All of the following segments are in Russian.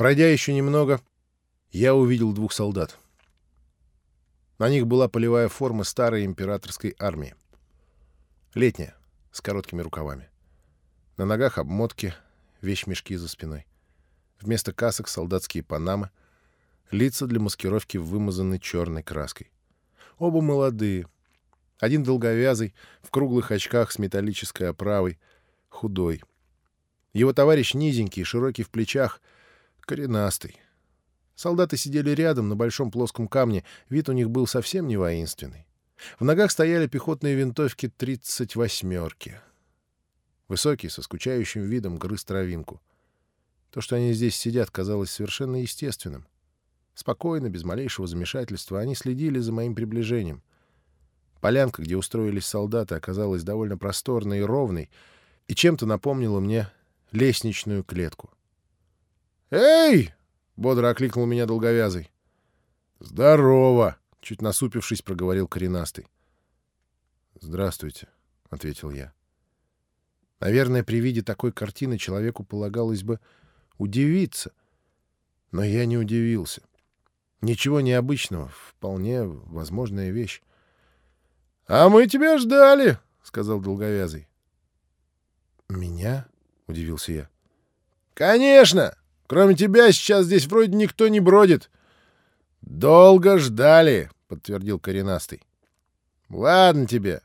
Пройдя еще немного, я увидел двух солдат. На них была полевая форма старой императорской армии. Летняя, с короткими рукавами. На ногах обмотки, вещмешки за спиной. Вместо касок солдатские панамы, лица для маскировки вымазаны черной краской. Оба молодые. Один долговязый, в круглых очках с металлической оправой, худой. Его товарищ низенький, широкий в плечах, коренастый. Солдаты сидели рядом на большом плоском камне, вид у них был совсем не воинственный. В ногах стояли пехотные винтовки тридцать восьмерки. Высокий, со скучающим видом, грыз травинку. То, что они здесь сидят, казалось совершенно естественным. Спокойно, без малейшего замешательства, они следили за моим приближением. Полянка, где устроились солдаты, оказалась довольно просторной и ровной, и чем-то напомнила мне лестничную клетку. «Эй!» Бодро окликнул меня долговязый. «Здорово!» — чуть насупившись, проговорил коренастый. «Здравствуйте», — ответил я. Наверное, при виде такой картины человеку полагалось бы удивиться. Но я не удивился. Ничего необычного, вполне возможная вещь. — А мы тебя ждали, — сказал долговязый. — Меня? — удивился я. — Конечно! Кроме тебя сейчас здесь вроде никто не бродит. — Долго ждали, — подтвердил коренастый. — Ладно тебе.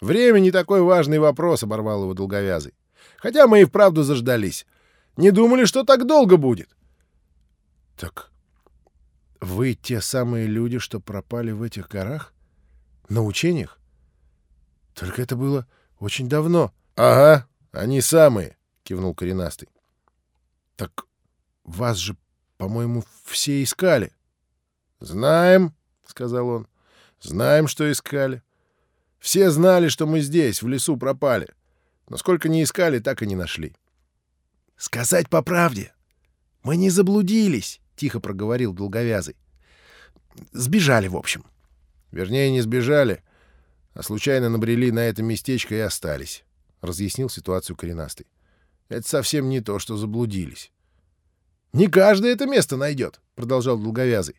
Время не такой важный вопрос, — оборвал его долговязый. Хотя мы и вправду заждались. Не думали, что так долго будет. — Так вы те самые люди, что пропали в этих горах? На учениях? Только это было очень давно. — Ага, они самые, — кивнул коренастый. — Так вас же, по-моему, все искали. — Знаем, — сказал он. — Знаем, что искали. Все знали, что мы здесь, в лесу пропали. Но сколько не искали, так и не нашли. — Сказать по правде. Мы не заблудились, — тихо проговорил долговязый. — Сбежали, в общем. Вернее, не сбежали, а случайно набрели на это местечко и остались, — разъяснил ситуацию коренастый. Это совсем не то, что заблудились. Не каждый это место найдет, — продолжал Долговязый.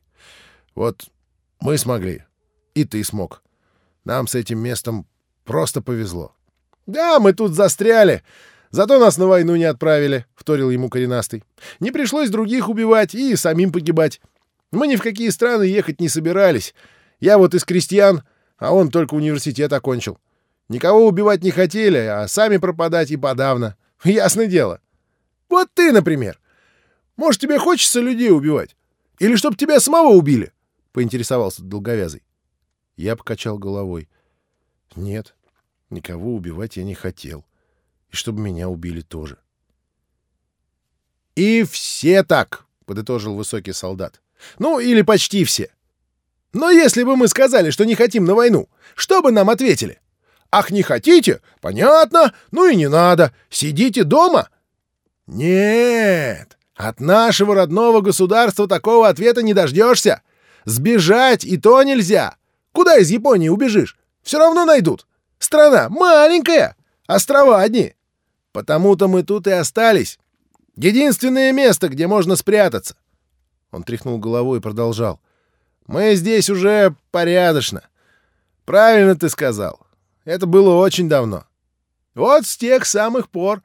Вот мы смогли. И ты смог. Нам с этим местом просто повезло. — Да, мы тут застряли. Зато нас на войну не отправили, — вторил ему коренастый. Не пришлось других убивать и самим погибать. Мы ни в какие страны ехать не собирались. Я вот из крестьян, а он только университет окончил. Никого убивать не хотели, а сами пропадать и подавно. Ясное дело. Вот ты, например. Может, тебе хочется людей убивать? Или чтоб тебя самого убили?» — поинтересовался долговязый. Я покачал головой. «Нет, никого убивать я не хотел. И чтобы меня убили тоже». «И все так!» — подытожил высокий солдат. «Ну, или почти все. Но если бы мы сказали, что не хотим на войну, что бы нам ответили? Ах, не хотите? Понятно. Ну и не надо. Сидите дома». «Нет, от нашего родного государства такого ответа не дождешься. Сбежать и то нельзя. Куда из Японии убежишь? Все равно найдут. Страна маленькая, острова одни. Потому-то мы тут и остались. Единственное место, где можно спрятаться. Он тряхнул головой и продолжал. Мы здесь уже порядочно. Правильно ты сказал. Это было очень давно. Вот с тех самых пор,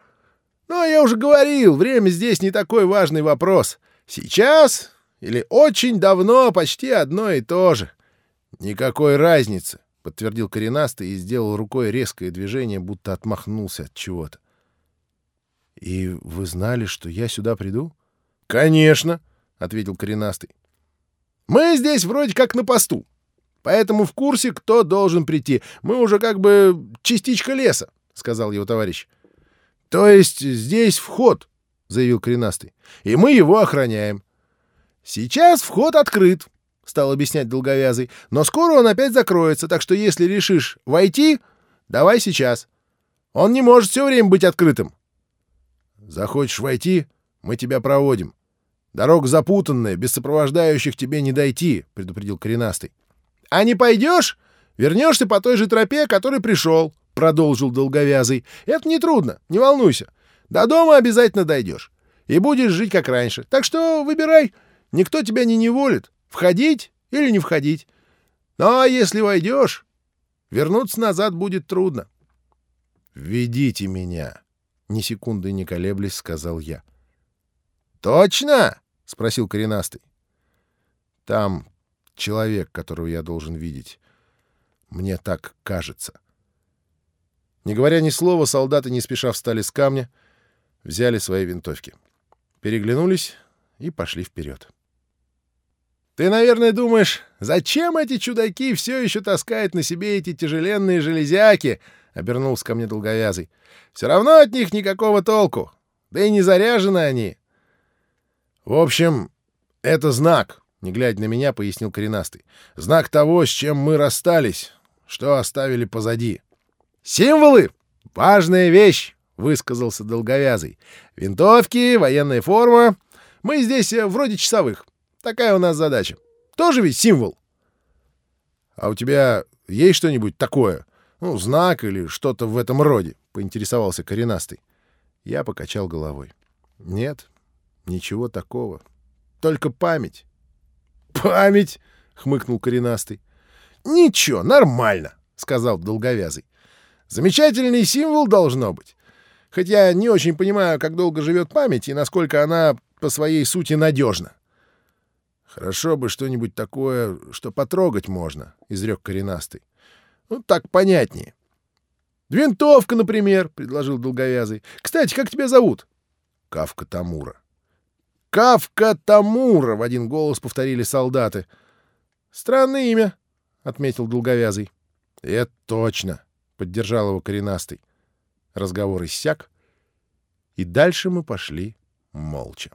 но я уже говорил, время здесь не такой важный вопрос. Сейчас или очень давно почти одно и то же. Никакой разницы, подтвердил коренастый и сделал рукой резкое движение, будто отмахнулся от чего-то. И вы знали, что я сюда приду? Конечно, ответил коренастый. Мы здесь вроде как на посту. Поэтому в курсе, кто должен прийти. Мы уже как бы частичка леса, сказал его товарищ. То есть здесь вход, заявил коренастый, и мы его охраняем. Сейчас вход открыт, стал объяснять долговязый, но скоро он опять закроется, так что если решишь войти, давай сейчас. Он не может все время быть открытым. Захочешь войти, мы тебя проводим. Дорога запутанная, без сопровождающих тебе не дойти, предупредил коренастый. А не пойдешь, вернешься по той же тропе, которой пришел. — продолжил долговязый. — Это нетрудно, не волнуйся. До дома обязательно дойдешь. и будешь жить как раньше. Так что выбирай, никто тебя не неволит, входить или не входить. Но если войдешь, вернуться назад будет трудно. «Введите меня!» — ни секунды не колеблясь, сказал я. «Точно?» — спросил коренастый. «Там человек, которого я должен видеть. Мне так кажется». Не говоря ни слова, солдаты не спеша встали с камня, взяли свои винтовки. Переглянулись и пошли вперед. «Ты, наверное, думаешь, зачем эти чудаки все еще таскают на себе эти тяжеленные железяки?» — обернулся ко мне долговязый. «Все равно от них никакого толку. Да и не заряжены они». «В общем, это знак», — не глядя на меня, пояснил коренастый. «Знак того, с чем мы расстались, что оставили позади». «Символы — важная вещь», — высказался долговязый. «Винтовки, военная форма. Мы здесь э, вроде часовых. Такая у нас задача. Тоже ведь символ?» «А у тебя есть что-нибудь такое?» Ну, знак или что-то в этом роде, — поинтересовался коренастый. Я покачал головой. Нет, ничего такого. Только память. Память, — хмыкнул коренастый. Ничего, нормально, — сказал долговязый. Замечательный символ должно быть. Хоть я не очень понимаю, как долго живет память и насколько она по своей сути надежна. Хорошо бы что-нибудь такое, что потрогать можно, — изрек коренастый. Ну, так понятнее. «Винтовка, например», — предложил долговязый. «Кстати, как тебя зовут?» «Кавка Тамура». «Кавка Тамура!» — в один голос повторили солдаты. «Странное имя», — отметил долговязый. «Это точно», — поддержал его коренастый. Разговор иссяк, и дальше мы пошли молча.